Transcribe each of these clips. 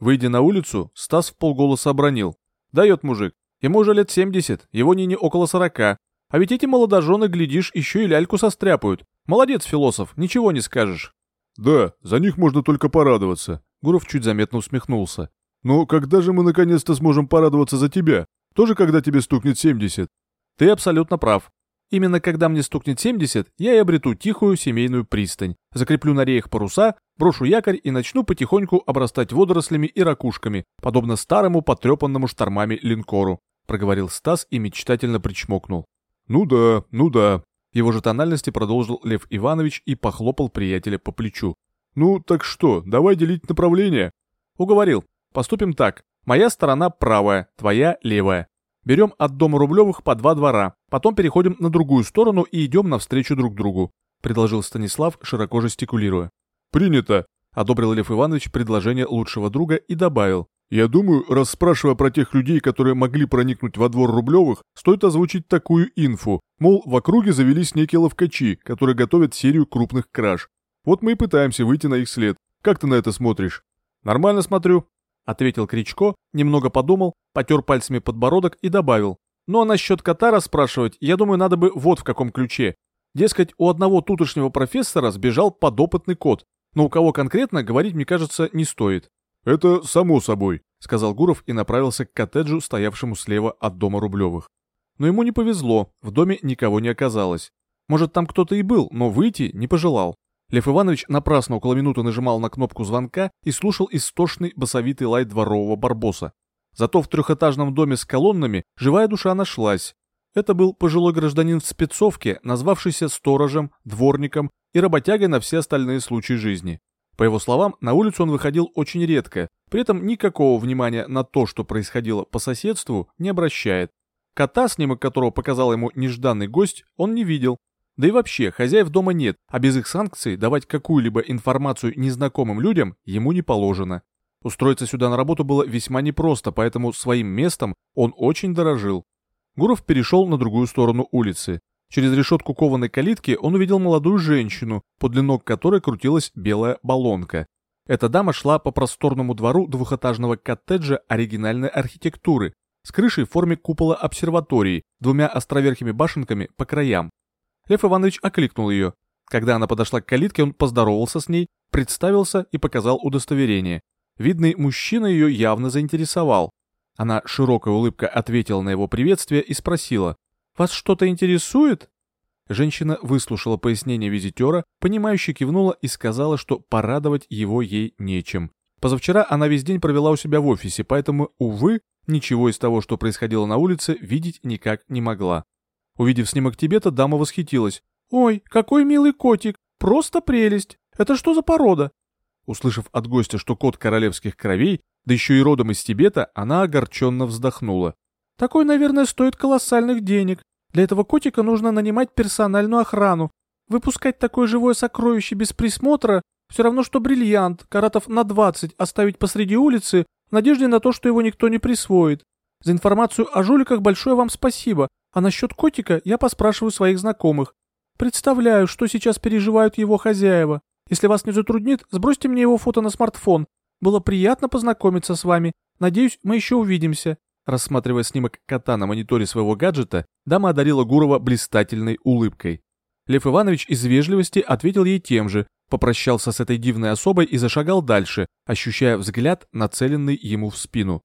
Выйдя на улицу, Стас в полголоса обронил. «Дает мужик. Ему уже лет 70, его Нине около 40. А ведь эти молодожены, глядишь, еще и ляльку состряпают. Молодец, философ, ничего не скажешь». «Да, за них можно только порадоваться», — Гуров чуть заметно усмехнулся. «Но когда же мы наконец-то сможем порадоваться за тебя? Тоже когда тебе стукнет 70?» «Ты абсолютно прав. Именно когда мне стукнет 70, я и обрету тихую семейную пристань, закреплю на реях паруса, брошу якорь и начну потихоньку обрастать водорослями и ракушками, подобно старому потрепанному штормами линкору», проговорил Стас и мечтательно причмокнул. «Ну да, ну да», его же тональности продолжил Лев Иванович и похлопал приятеля по плечу. «Ну, так что, давай делить направление?» «Уговорил. Поступим так. Моя сторона правая, твоя левая. Берем от дома Рублевых по два двора, потом переходим на другую сторону и идем навстречу друг другу», — предложил Станислав, широко жестикулируя. «Принято», — одобрил Лев Иванович предложение лучшего друга и добавил. «Я думаю, раз спрашивая про тех людей, которые могли проникнуть во двор Рублевых, стоит озвучить такую инфу, мол, в округе завелись некие ловкачи, которые готовят серию крупных краж. Вот мы и пытаемся выйти на их след. Как ты на это смотришь?» «Нормально смотрю», ответил Кричко, немного подумал, потер пальцами подбородок и добавил. Ну а насчет кота расспрашивать, я думаю, надо бы вот в каком ключе. Дескать, у одного тутошнего профессора сбежал подопытный кот, но у кого конкретно, говорить, мне кажется, не стоит. «Это само собой», — сказал Гуров и направился к коттеджу, стоявшему слева от дома Рублевых. Но ему не повезло, в доме никого не оказалось. Может, там кто-то и был, но выйти не пожелал. Лев Иванович напрасно около минуты нажимал на кнопку звонка и слушал истошный басовитый лай дворового барбоса. Зато в трехэтажном доме с колоннами живая душа нашлась. Это был пожилой гражданин в спецовке, назвавшийся сторожем, дворником и работягой на все остальные случаи жизни. По его словам, на улицу он выходил очень редко, при этом никакого внимания на то, что происходило по соседству, не обращает. Кота, снимок которого показал ему нежданный гость, он не видел, да и вообще, хозяев дома нет, а без их санкций давать какую-либо информацию незнакомым людям ему не положено. Устроиться сюда на работу было весьма непросто, поэтому своим местом он очень дорожил. Гуров перешел на другую сторону улицы. Через решетку кованой калитки он увидел молодую женщину, подле ног которой крутилась белая баллонка. Эта дама шла по просторному двору двухэтажного коттеджа оригинальной архитектуры, с крышей в форме купола обсерватории, двумя островерхими башенками по краям. Лев Иванович окликнул ее. Когда она подошла к калитке, он поздоровался с ней, представился и показал удостоверение. Видный мужчина ее явно заинтересовал. Она широкой улыбкой ответила на его приветствие и спросила, «Вас что-то интересует?» Женщина выслушала пояснение визитера, понимающе кивнула и сказала, что порадовать его ей нечем. Позавчера она весь день провела у себя в офисе, поэтому, увы, ничего из того, что происходило на улице, видеть никак не могла. Увидев снимок Тибета, дама восхитилась. «Ой, какой милый котик! Просто прелесть! Это что за порода?» Услышав от гостя, что кот королевских кровей, да еще и родом из Тибета, она огорченно вздохнула. «Такой, наверное, стоит колоссальных денег. Для этого котика нужно нанимать персональную охрану. Выпускать такое живое сокровище без присмотра все равно, что бриллиант, каратов на 20 оставить посреди улицы в надежде на то, что его никто не присвоит. За информацию о жуликах большое вам спасибо, а насчет котика я поспрашиваю своих знакомых. Представляю, что сейчас переживают его хозяева. Если вас не затруднит, сбросьте мне его фото на смартфон. Было приятно познакомиться с вами. Надеюсь, мы еще увидимся». Рассматривая снимок кота на мониторе своего гаджета, дама одарила Гурова блистательной улыбкой. Лев Иванович из вежливости ответил ей тем же, попрощался с этой дивной особой и зашагал дальше, ощущая взгляд, нацеленный ему в спину.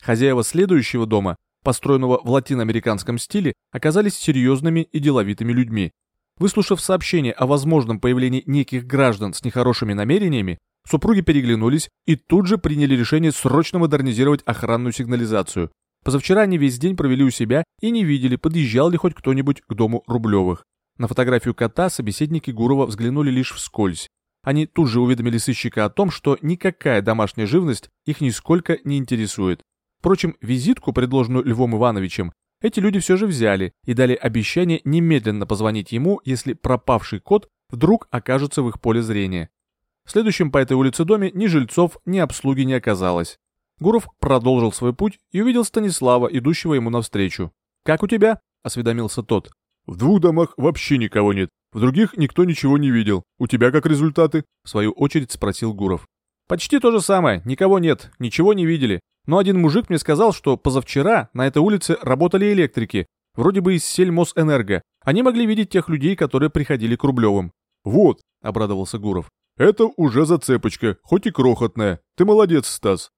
Хозяева следующего дома построенного в латиноамериканском стиле, оказались серьезными и деловитыми людьми. Выслушав сообщение о возможном появлении неких граждан с нехорошими намерениями, супруги переглянулись и тут же приняли решение срочно модернизировать охранную сигнализацию. Позавчера они весь день провели у себя и не видели, подъезжал ли хоть кто-нибудь к дому Рублевых. На фотографию кота собеседники Гурова взглянули лишь вскользь. Они тут же уведомили сыщика о том, что никакая домашняя живность их нисколько не интересует. Впрочем, визитку, предложенную Львом Ивановичем, эти люди все же взяли и дали обещание немедленно позвонить ему, если пропавший кот вдруг окажется в их поле зрения. В следующем по этой улице доме ни жильцов, ни обслуги не оказалось. Гуров продолжил свой путь и увидел Станислава, идущего ему навстречу. «Как у тебя?» – осведомился тот. «В двух домах вообще никого нет, в других никто ничего не видел. У тебя как результаты?» – в свою очередь спросил Гуров. Почти то же самое, никого нет, ничего не видели. Но один мужик мне сказал, что позавчера на этой улице работали электрики, вроде бы из Сельмосэнерго. Они могли видеть тех людей, которые приходили к Рублевым. «Вот», — обрадовался Гуров, — «это уже зацепочка, хоть и крохотная. Ты молодец, Стас».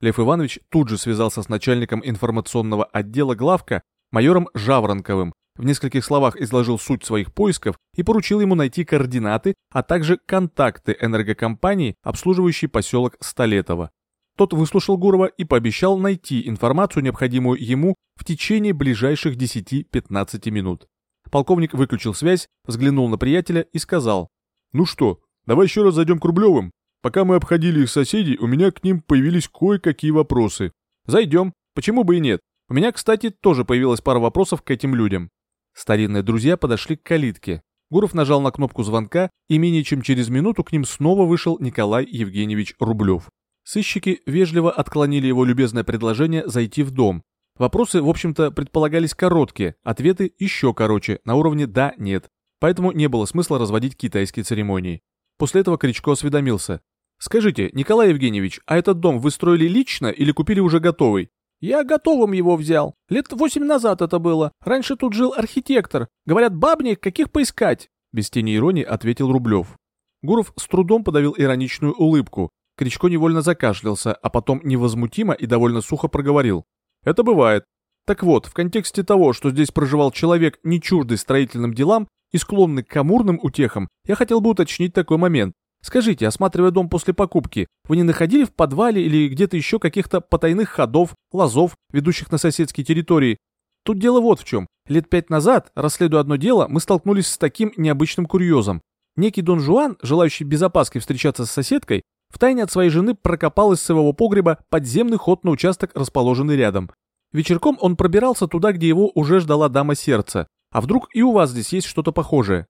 Лев Иванович тут же связался с начальником информационного отдела главка, майором Жаворонковым, в нескольких словах изложил суть своих поисков и поручил ему найти координаты, а также контакты энергокомпании, обслуживающей поселок Столетово. Тот выслушал Гурова и пообещал найти информацию, необходимую ему, в течение ближайших 10-15 минут. Полковник выключил связь, взглянул на приятеля и сказал. «Ну что, давай еще раз зайдем к Рублевым. Пока мы обходили их соседей, у меня к ним появились кое-какие вопросы». «Зайдем. Почему бы и нет? У меня, кстати, тоже появилась пара вопросов к этим людям». Старинные друзья подошли к калитке. Гуров нажал на кнопку звонка, и менее чем через минуту к ним снова вышел Николай Евгеньевич Рублев. Сыщики вежливо отклонили его любезное предложение зайти в дом. Вопросы, в общем-то, предполагались короткие, ответы еще короче, на уровне «да», «нет». Поэтому не было смысла разводить китайские церемонии. После этого Кричко осведомился. «Скажите, Николай Евгеньевич, а этот дом вы строили лично или купили уже готовый?» «Я готовым его взял. Лет восемь назад это было. Раньше тут жил архитектор. Говорят, бабник, каких поискать?» Без тени иронии ответил Рублев. Гуров с трудом подавил ироничную улыбку. Кричко невольно закашлялся, а потом невозмутимо и довольно сухо проговорил. «Это бывает. Так вот, в контексте того, что здесь проживал человек, не чуждый строительным делам и склонный к амурным утехам, я хотел бы уточнить такой момент. Скажите, осматривая дом после покупки, вы не находили в подвале или где-то еще каких-то потайных ходов, лазов, ведущих на соседские территории? Тут дело вот в чем. Лет пять назад, расследуя одно дело, мы столкнулись с таким необычным курьезом. Некий Дон Жуан, желающий без опаски встречаться с соседкой, втайне от своей жены прокопал из своего погреба подземный ход на участок, расположенный рядом. Вечерком он пробирался туда, где его уже ждала дама сердца. А вдруг и у вас здесь есть что-то похожее?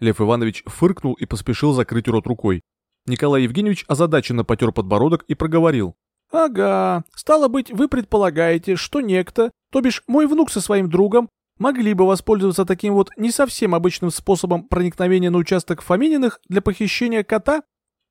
Лев Иванович фыркнул и поспешил закрыть рот рукой. Николай Евгеньевич озадаченно потер подбородок и проговорил. «Ага, стало быть, вы предполагаете, что некто, то бишь мой внук со своим другом, могли бы воспользоваться таким вот не совсем обычным способом проникновения на участок Фомининых для похищения кота?»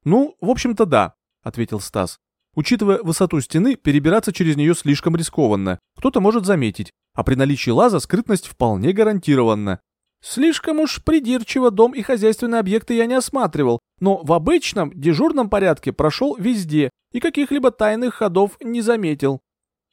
«Ну, в общем-то, да», — ответил Стас. «Учитывая высоту стены, перебираться через нее слишком рискованно. Кто-то может заметить, а при наличии лаза скрытность вполне гарантирована. Слишком уж придирчиво дом и хозяйственные объекты я не осматривал, но в обычном, дежурном порядке прошел везде и каких-либо тайных ходов не заметил.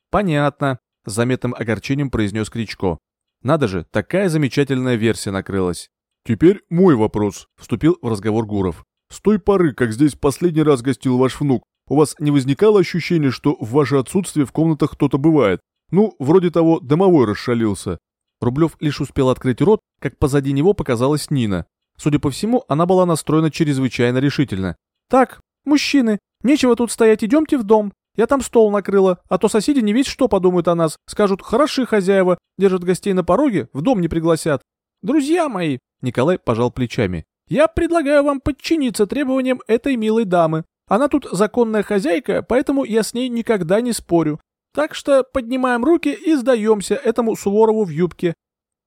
Понятно, с заметным огорчением произнес Кричко. Надо же, такая замечательная версия накрылась. Теперь мой вопрос, вступил в разговор Гуров. С той поры, как здесь последний раз гостил ваш внук, у вас не возникало ощущения, что в ваше отсутствие в комнатах кто-то бывает? Ну, вроде того, домовой расшалился. Рублев лишь успел открыть рот, как позади него показалась Нина. Судя по всему, она была настроена чрезвычайно решительно. «Так, мужчины, нечего тут стоять, идемте в дом. Я там стол накрыла, а то соседи не весь что подумают о нас. Скажут, хороши хозяева, держат гостей на пороге, в дом не пригласят». «Друзья мои», — Николай пожал плечами, — «я предлагаю вам подчиниться требованиям этой милой дамы. Она тут законная хозяйка, поэтому я с ней никогда не спорю. Так что поднимаем руки и сдаемся этому Суворову в юбке.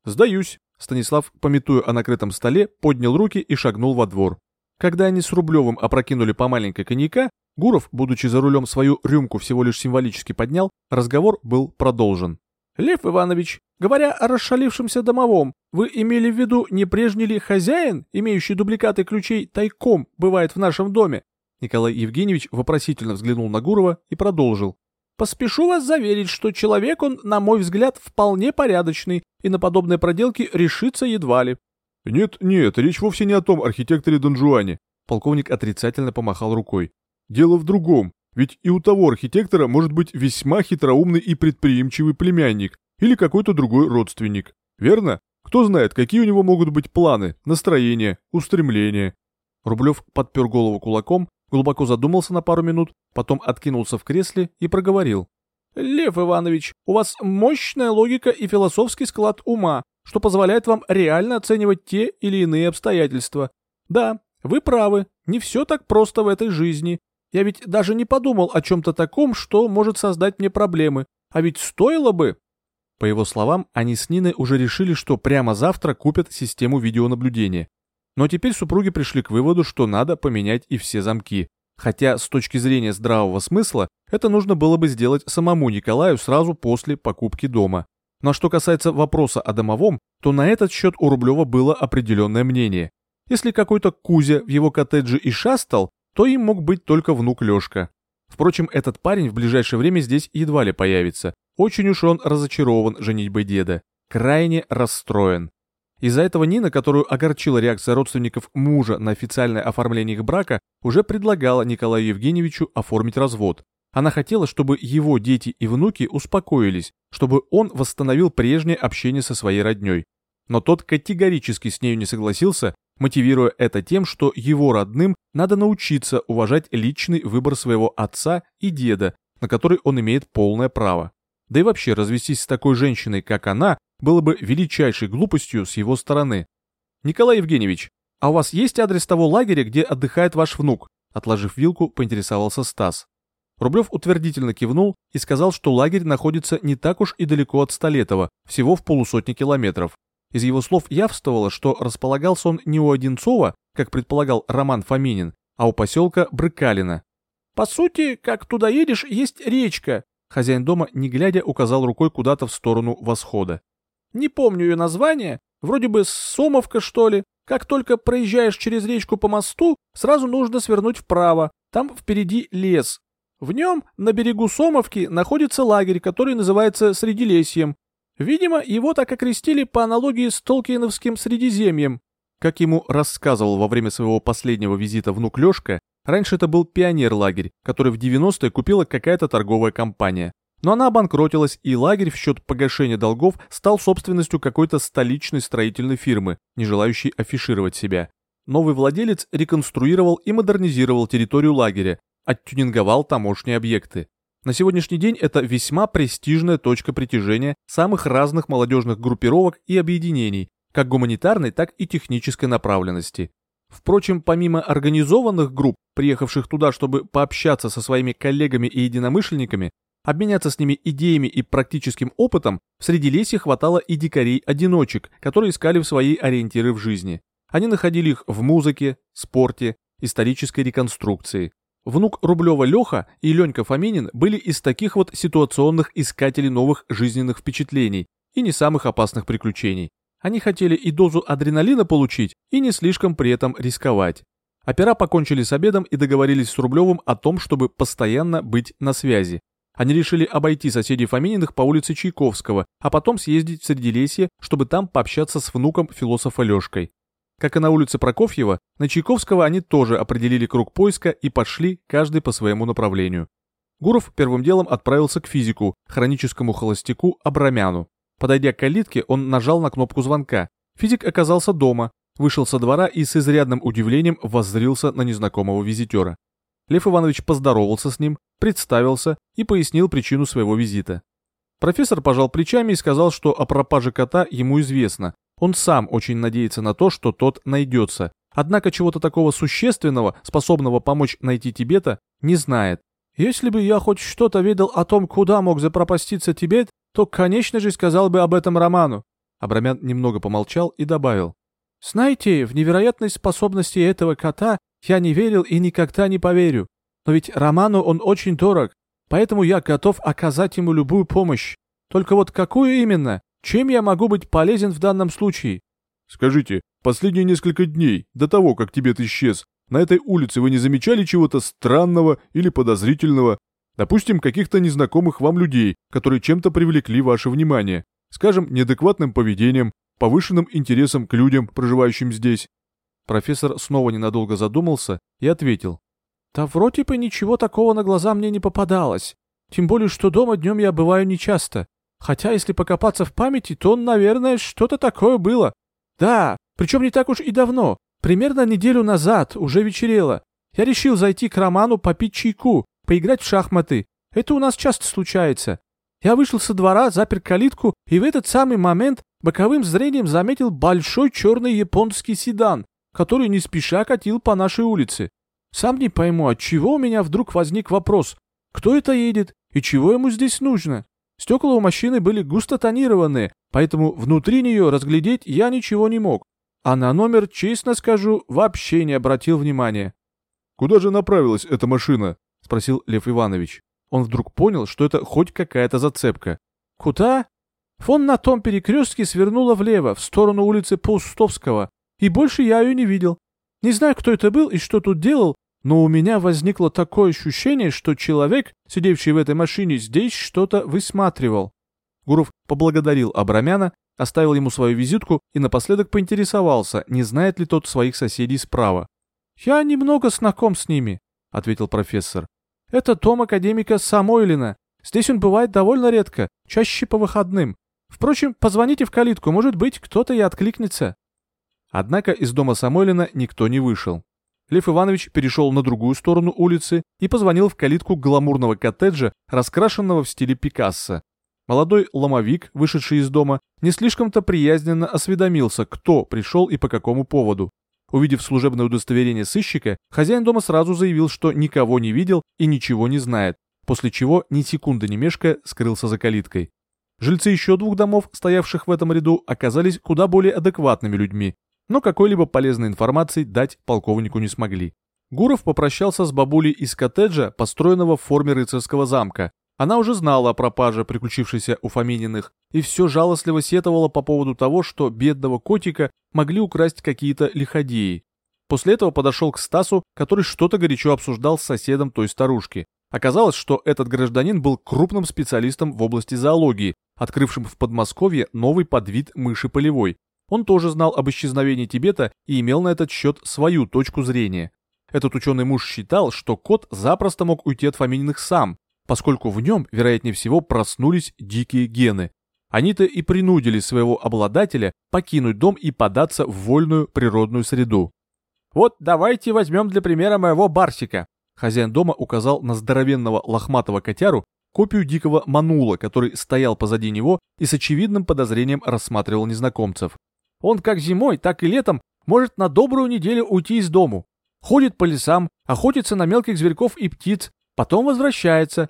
Сдаюсь. Станислав, пометуя о накрытом столе, поднял руки и шагнул во двор. Когда они с Рублевым опрокинули по маленькой коньяка, Гуров, будучи за рулем свою рюмку всего лишь символически поднял, разговор был продолжен. «Лев Иванович, говоря о расшалившемся домовом, вы имели в виду, не прежний ли хозяин, имеющий дубликаты ключей, тайком бывает в нашем доме?» Николай Евгеньевич вопросительно взглянул на Гурова и продолжил. Поспешу вас заверить, что человек он, на мой взгляд, вполне порядочный, и на подобные проделки решится едва ли. Нет, нет, речь вовсе не о том архитекторе Дон Жуане. Полковник отрицательно помахал рукой. Дело в другом, ведь и у того архитектора может быть весьма хитроумный и предприимчивый племянник или какой-то другой родственник. Верно? Кто знает, какие у него могут быть планы, настроения, устремления. Рублев подпер голову кулаком глубоко задумался на пару минут, потом откинулся в кресле и проговорил. «Лев Иванович, у вас мощная логика и философский склад ума, что позволяет вам реально оценивать те или иные обстоятельства. Да, вы правы, не все так просто в этой жизни. Я ведь даже не подумал о чем-то таком, что может создать мне проблемы. А ведь стоило бы...» По его словам, они с Ниной уже решили, что прямо завтра купят систему видеонаблюдения. Но теперь супруги пришли к выводу, что надо поменять и все замки. Хотя с точки зрения здравого смысла это нужно было бы сделать самому Николаю сразу после покупки дома. Но что касается вопроса о домовом, то на этот счет у Рублева было определенное мнение. Если какой-то Кузя в его коттедже и шастал, то им мог быть только внук Лешка. Впрочем, этот парень в ближайшее время здесь едва ли появится. Очень уж он разочарован женитьбой деда. Крайне расстроен. Из-за этого Нина, которую огорчила реакция родственников мужа на официальное оформление их брака, уже предлагала Николаю Евгеньевичу оформить развод. Она хотела, чтобы его дети и внуки успокоились, чтобы он восстановил прежнее общение со своей роднёй. Но тот категорически с нею не согласился, мотивируя это тем, что его родным надо научиться уважать личный выбор своего отца и деда, на который он имеет полное право. Да и вообще развестись с такой женщиной, как она, было бы величайшей глупостью с его стороны. «Николай Евгеньевич, а у вас есть адрес того лагеря, где отдыхает ваш внук?» Отложив вилку, поинтересовался Стас. Рублев утвердительно кивнул и сказал, что лагерь находится не так уж и далеко от Столетова, всего в полусотни километров. Из его слов явствовало, что располагался он не у Одинцова, как предполагал Роман Фоминин, а у поселка Брыкалина. «По сути, как туда едешь, есть речка», хозяин дома, не глядя, указал рукой куда-то в сторону восхода. «Не помню ее название, вроде бы Сомовка, что ли. Как только проезжаешь через речку по мосту, сразу нужно свернуть вправо, там впереди лес, в нем, на берегу Сомовки, находится лагерь, который называется Средилесьем. Видимо, его так окрестили по аналогии с Толкиеновским Средиземьем. Как ему рассказывал во время своего последнего визита внук Лёшка, раньше это был пионер-лагерь, который в 90-е купила какая-то торговая компания. Но она обанкротилась, и лагерь в счет погашения долгов стал собственностью какой-то столичной строительной фирмы, не желающей афишировать себя. Новый владелец реконструировал и модернизировал территорию лагеря, оттюнинговал тамошние объекты. На сегодняшний день это весьма престижная точка притяжения самых разных молодежных группировок и объединений, как гуманитарной, так и технической направленности. Впрочем, помимо организованных групп, приехавших туда, чтобы пообщаться со своими коллегами и единомышленниками, обменяться с ними идеями и практическим опытом, среди леси хватало и дикарей-одиночек, которые искали в свои ориентиры в жизни. Они находили их в музыке, спорте, исторической реконструкции. Внук Рублева Леха и Ленька Фоминин были из таких вот ситуационных искателей новых жизненных впечатлений и не самых опасных приключений. Они хотели и дозу адреналина получить, и не слишком при этом рисковать. Опера покончили с обедом и договорились с Рублевым о том, чтобы постоянно быть на связи. Они решили обойти соседей Фомининых по улице Чайковского, а потом съездить в Средилесье, чтобы там пообщаться с внуком философа Лешкой. Как и на улице Прокофьева, на Чайковского они тоже определили круг поиска и пошли каждый по своему направлению. Гуров первым делом отправился к физику, хроническому холостяку Абрамяну. Подойдя к калитке, он нажал на кнопку звонка. Физик оказался дома, вышел со двора и с изрядным удивлением воззрился на незнакомого визитера. Лев Иванович поздоровался с ним, представился и пояснил причину своего визита. Профессор пожал плечами и сказал, что о пропаже кота ему известно, он сам очень надеется на то, что тот найдется. Однако чего-то такого существенного, способного помочь найти Тибета, не знает. Если бы я хоть что-то ведал о том, куда мог запропаститься Тибет, то, конечно же, сказал бы об этом Роману. Абрамян немного помолчал и добавил. Знаете, в невероятность способности этого кота я не верил и никогда не поверю. Но ведь Роману он очень дорог, поэтому я готов оказать ему любую помощь. Только вот какую именно, чем я могу быть полезен в данном случае? Скажите, последние несколько дней, до того, как Тибет исчез, на этой улице вы не замечали чего-то странного или подозрительного? Допустим, каких-то незнакомых вам людей, которые чем-то привлекли ваше внимание. Скажем, неадекватным поведением, повышенным интересом к людям, проживающим здесь. Профессор снова ненадолго задумался и ответил. Да вроде бы ничего такого на глаза мне не попадалось. Тем более, что дома днем я бываю нечасто. Хотя, если покопаться в памяти, то, наверное, что-то такое было. Да, причем не так уж и давно. Примерно неделю назад, уже вечерело. Я решил зайти к Роману попить чайку, поиграть в шахматы. Это у нас часто случается. Я вышел со двора, запер калитку, и в этот самый момент боковым зрением заметил большой черный японский седан, который не спеша катил по нашей улице. Сам не пойму, от чего у меня вдруг возник вопрос, кто это едет и чего ему здесь нужно. Стекла у машины были густо тонированные, поэтому внутри нее разглядеть я ничего не мог. А на номер, честно скажу, вообще не обратил внимания. Куда же направилась эта машина? Спросил Лев Иванович. Он вдруг понял, что это хоть какая-то зацепка. Куда? Фон на том перекрестке свернула влево, в сторону улицы Паустовского, и больше я ее не видел. Не знаю, кто это был и что тут делал, но у меня возникло такое ощущение, что человек, сидевший в этой машине, здесь что-то высматривал. Гуров поблагодарил Абрамяна, оставил ему свою визитку и напоследок поинтересовался, не знает ли тот своих соседей справа. «Я немного знаком с ними», — ответил профессор. «Это дом академика Самойлина. Здесь он бывает довольно редко, чаще по выходным. Впрочем, позвоните в калитку, может быть, кто-то и откликнется». Однако из дома Самойлина никто не вышел. Лев Иванович перешел на другую сторону улицы и позвонил в калитку гламурного коттеджа, раскрашенного в стиле Пикассо. Молодой ломовик, вышедший из дома, не слишком-то приязненно осведомился, кто пришел и по какому поводу. Увидев служебное удостоверение сыщика, хозяин дома сразу заявил, что никого не видел и ничего не знает, после чего ни секунды не мешкая скрылся за калиткой. Жильцы еще двух домов, стоявших в этом ряду, оказались куда более адекватными людьми, но какой-либо полезной информации дать полковнику не смогли. Гуров попрощался с бабулей из коттеджа, построенного в форме рыцарского замка. Она уже знала о пропаже, приключившейся у Фомининых, и все жалостливо сетовала по поводу того, что бедного котика могли украсть какие-то лиходеи. После этого подошел к Стасу, который что-то горячо обсуждал с соседом той старушки. Оказалось, что этот гражданин был крупным специалистом в области зоологии, открывшим в Подмосковье новый подвид мыши полевой. Он тоже знал об исчезновении Тибета и имел на этот счет свою точку зрения. Этот ученый муж считал, что кот запросто мог уйти от Фомининых сам, поскольку в нем, вероятнее всего, проснулись дикие гены. Они-то и принудили своего обладателя покинуть дом и податься в вольную природную среду. «Вот давайте возьмем для примера моего барсика», Хозяин дома указал на здоровенного лохматого котяру, копию дикого манула, который стоял позади него и с очевидным подозрением рассматривал незнакомцев. Он как зимой, так и летом может на добрую неделю уйти из дому. Ходит по лесам, охотится на мелких зверьков и птиц, потом возвращается.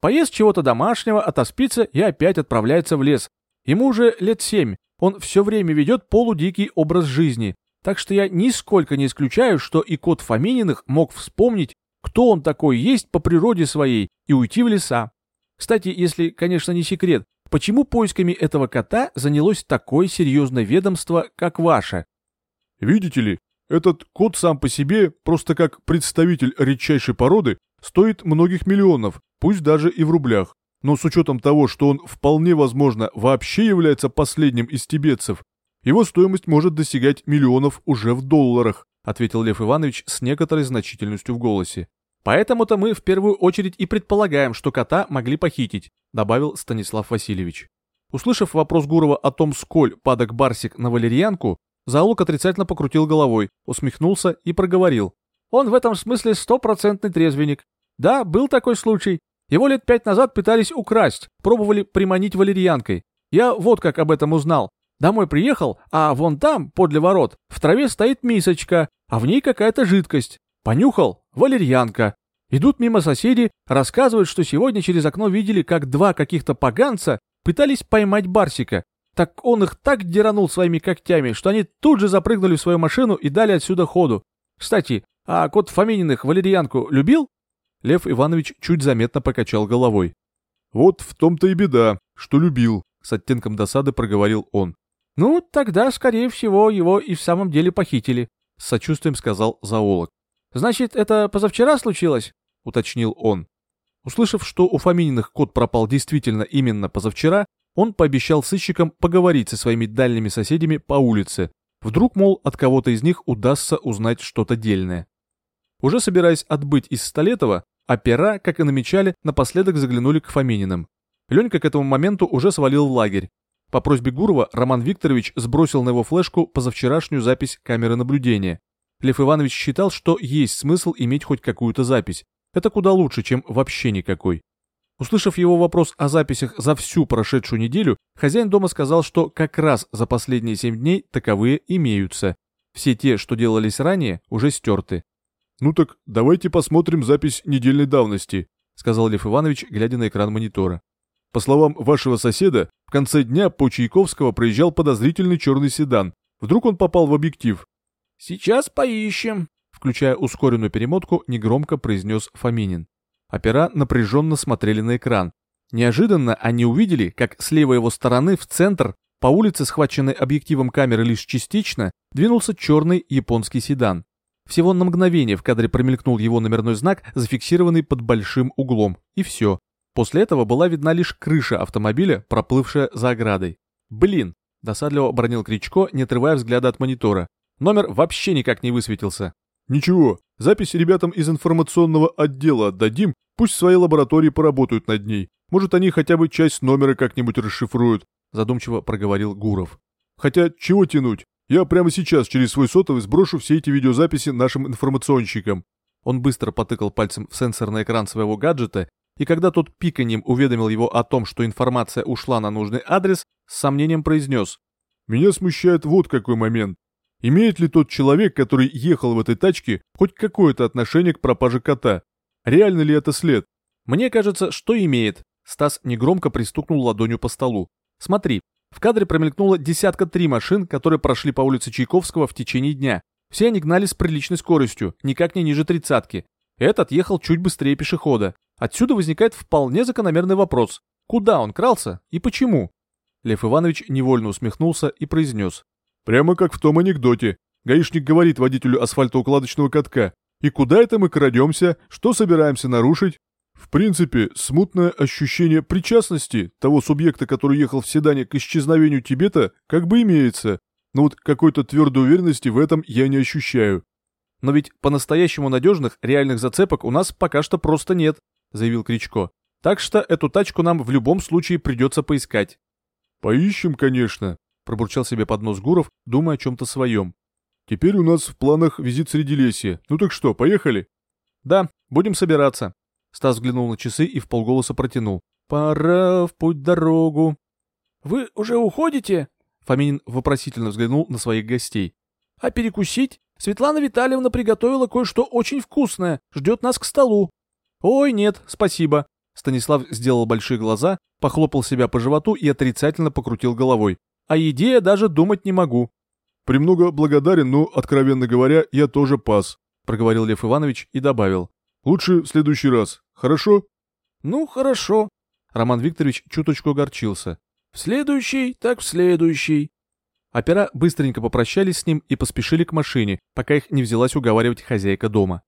Поест чего-то домашнего, отоспится и опять отправляется в лес. Ему уже лет семь, он все время ведет полудикий образ жизни, так что я нисколько не исключаю, что и кот Фомининых мог вспомнить кто он такой есть по природе своей, и уйти в леса. Кстати, если, конечно, не секрет, почему поисками этого кота занялось такое серьезное ведомство, как ваше? Видите ли, этот кот сам по себе, просто как представитель редчайшей породы, стоит многих миллионов, пусть даже и в рублях. Но с учетом того, что он вполне возможно вообще является последним из тибетцев, его стоимость может достигать миллионов уже в долларах, ответил Лев Иванович с некоторой значительностью в голосе. Поэтому-то мы в первую очередь и предполагаем, что кота могли похитить, добавил Станислав Васильевич. Услышав вопрос Гурова о том, сколь падок Барсик на валерьянку, Заулок отрицательно покрутил головой, усмехнулся и проговорил. Он в этом смысле стопроцентный трезвенник. Да, был такой случай. Его лет пять назад пытались украсть, пробовали приманить валерьянкой. Я вот как об этом узнал. Домой приехал, а вон там, подле ворот, в траве стоит мисочка, а в ней какая-то жидкость. Понюхал — валерьянка. Идут мимо соседи, рассказывают, что сегодня через окно видели, как два каких-то поганца пытались поймать Барсика. Так он их так деранул своими когтями, что они тут же запрыгнули в свою машину и дали отсюда ходу. Кстати, а кот Фомининых валерьянку любил? Лев Иванович чуть заметно покачал головой. Вот в том-то и беда, что любил, с оттенком досады проговорил он. Ну, тогда, скорее всего, его и в самом деле похитили, с сочувствием сказал зоолог. «Значит, это позавчера случилось?» — уточнил он. Услышав, что у Фомининых кот пропал действительно именно позавчера, он пообещал сыщикам поговорить со своими дальними соседями по улице. Вдруг, мол, от кого-то из них удастся узнать что-то дельное. Уже собираясь отбыть из Столетова, опера, как и намечали, напоследок заглянули к Фомининым. Ленька к этому моменту уже свалил в лагерь. По просьбе Гурова Роман Викторович сбросил на его флешку позавчерашнюю запись камеры наблюдения. Лев Иванович считал, что есть смысл иметь хоть какую-то запись. Это куда лучше, чем вообще никакой. Услышав его вопрос о записях за всю прошедшую неделю, хозяин дома сказал, что как раз за последние семь дней таковые имеются. Все те, что делались ранее, уже стерты. «Ну так давайте посмотрим запись недельной давности», сказал Лев Иванович, глядя на экран монитора. По словам вашего соседа, в конце дня по Чайковского проезжал подозрительный черный седан. Вдруг он попал в объектив. «Сейчас поищем», включая ускоренную перемотку, негромко произнес Фоминин. Опера напряженно смотрели на экран. Неожиданно они увидели, как с левой его стороны в центр, по улице, схваченной объективом камеры лишь частично, двинулся черный японский седан. Всего на мгновение в кадре промелькнул его номерной знак, зафиксированный под большим углом, и все. После этого была видна лишь крыша автомобиля, проплывшая за оградой. «Блин!» – досадливо обронил Кричко, не отрывая взгляда от монитора. Номер вообще никак не высветился. «Ничего, запись ребятам из информационного отдела отдадим, пусть в своей лаборатории поработают над ней. Может, они хотя бы часть номера как-нибудь расшифруют», – задумчиво проговорил Гуров. «Хотя, чего тянуть? Я прямо сейчас через свой сотовый сброшу все эти видеозаписи нашим информационщикам». Он быстро потыкал пальцем в сенсорный экран своего гаджета, и когда тот пиканьем уведомил его о том, что информация ушла на нужный адрес, с сомнением произнес. «Меня смущает вот какой момент. Имеет ли тот человек, который ехал в этой тачке, хоть какое-то отношение к пропаже кота? Реально ли это след?» «Мне кажется, что имеет». Стас негромко пристукнул ладонью по столу. «Смотри, в кадре промелькнуло десятка три машин, которые прошли по улице Чайковского в течение дня. Все они гнали с приличной скоростью, никак не ниже тридцатки. Этот ехал чуть быстрее пешехода. Отсюда возникает вполне закономерный вопрос. Куда он крался и почему? Лев Иванович невольно усмехнулся и произнес. Прямо как в том анекдоте. Гаишник говорит водителю асфальтоукладочного катка. И куда это мы крадемся? Что собираемся нарушить? В принципе, смутное ощущение причастности того субъекта, который ехал в седане к исчезновению Тибета, как бы имеется, но вот какой-то твердой уверенности в этом я не ощущаю. Но ведь по-настоящему надежных реальных зацепок у нас пока что просто нет, заявил Кричко. Так что эту тачку нам в любом случае придется поискать. Поищем, конечно, пробурчал себе под нос Гуров, думая о чем-то своем. Теперь у нас в планах визит среди леси. Ну так что, поехали? Да, будем собираться. Стас взглянул на часы и вполголоса протянул. «Пора в путь-дорогу». «Вы уже уходите?» Фоминин вопросительно взглянул на своих гостей. «А перекусить? Светлана Витальевна приготовила кое-что очень вкусное. Ждет нас к столу». «Ой, нет, спасибо». Станислав сделал большие глаза, похлопал себя по животу и отрицательно покрутил головой. «О еде я даже думать не могу». «Премного благодарен, но, откровенно говоря, я тоже пас», — проговорил Лев Иванович и добавил. «Лучше в следующий раз. Хорошо?» «Ну, хорошо». Роман Викторович чуточку огорчился. «В следующий, так в следующий». Опера быстренько попрощались с ним и поспешили к машине, пока их не взялась уговаривать хозяйка дома.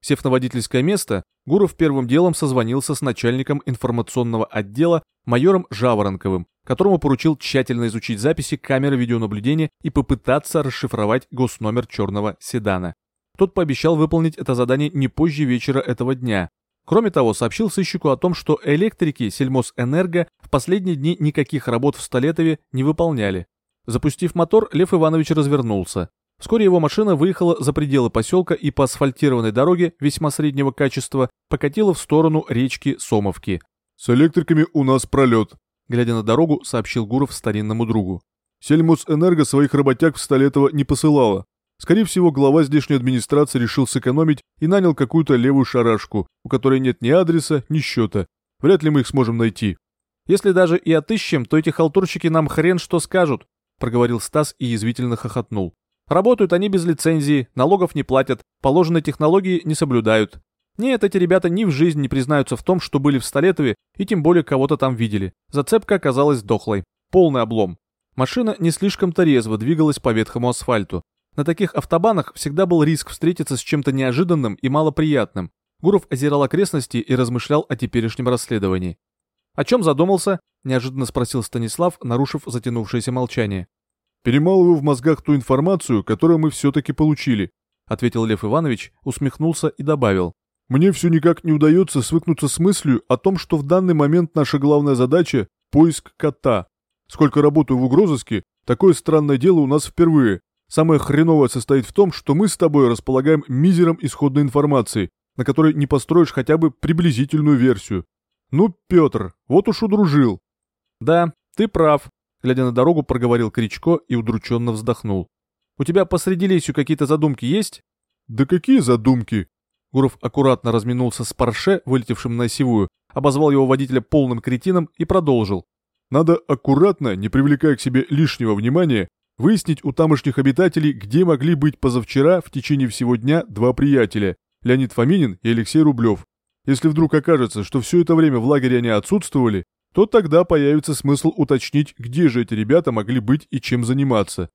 Сев на водительское место, Гуров первым делом созвонился с начальником информационного отдела майором Жаворонковым, которому поручил тщательно изучить записи камеры видеонаблюдения и попытаться расшифровать госномер черного седана. Тот пообещал выполнить это задание не позже вечера этого дня, Кроме того, сообщил сыщику о том, что электрики Сельмосэнерго в последние дни никаких работ в Столетове не выполняли. Запустив мотор, Лев Иванович развернулся. Вскоре его машина выехала за пределы поселка и по асфальтированной дороге весьма среднего качества покатила в сторону речки Сомовки. «С электриками у нас пролет», — глядя на дорогу, сообщил Гуров старинному другу. «Сельмосэнерго своих работяг в Столетово не посылала. Скорее всего, глава здешней администрации решил сэкономить и нанял какую-то левую шарашку, у которой нет ни адреса, ни счета. Вряд ли мы их сможем найти. Если даже и отыщем, то эти халтурщики нам хрен что скажут, проговорил Стас и язвительно хохотнул. Работают они без лицензии, налогов не платят, положенные технологии не соблюдают. Нет, эти ребята ни в жизнь не признаются в том, что были в Столетове и тем более кого-то там видели. Зацепка оказалась дохлой. Полный облом. Машина не слишком-то резво двигалась по ветхому асфальту. На таких автобанах всегда был риск встретиться с чем-то неожиданным и малоприятным. Гуров озирал окрестности и размышлял о теперешнем расследовании. «О чем задумался?» – неожиданно спросил Станислав, нарушив затянувшееся молчание. «Перемалываю в мозгах ту информацию, которую мы все-таки получили», – ответил Лев Иванович, усмехнулся и добавил. «Мне все никак не удается свыкнуться с мыслью о том, что в данный момент наша главная задача – поиск кота. Сколько работаю в угрозыске, такое странное дело у нас впервые, Самое хреновое состоит в том, что мы с тобой располагаем мизером исходной информации, на которой не построишь хотя бы приблизительную версию. Ну, Петр, вот уж удружил. Да, ты прав, глядя на дорогу, проговорил Кричко и удрученно вздохнул. У тебя посреди лесью какие-то задумки есть? Да какие задумки? Гуров аккуратно разминулся с Порше, вылетевшим на осевую, обозвал его водителя полным кретином и продолжил. Надо аккуратно, не привлекая к себе лишнего внимания, Выяснить у тамошних обитателей, где могли быть позавчера в течение всего дня два приятеля – Леонид Фоминин и Алексей Рублев. Если вдруг окажется, что все это время в лагере они отсутствовали, то тогда появится смысл уточнить, где же эти ребята могли быть и чем заниматься.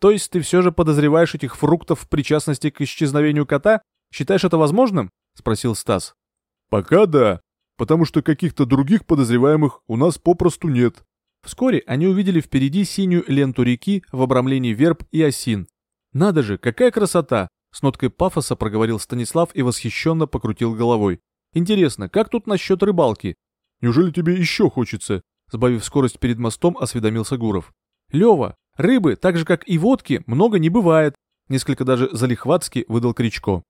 То есть ты все же подозреваешь этих фруктов в причастности к исчезновению кота? Считаешь это возможным? Спросил Стас. Пока да, потому что каких-то других подозреваемых у нас попросту нет. Вскоре они увидели впереди синюю ленту реки в обрамлении верб и осин. «Надо же, какая красота!» С ноткой пафоса проговорил Станислав и восхищенно покрутил головой. «Интересно, как тут насчет рыбалки?» «Неужели тебе еще хочется?» Сбавив скорость перед мостом, осведомился Гуров. «Лева, рыбы, так же как и водки, много не бывает», несколько даже залихватски выдал Кричко.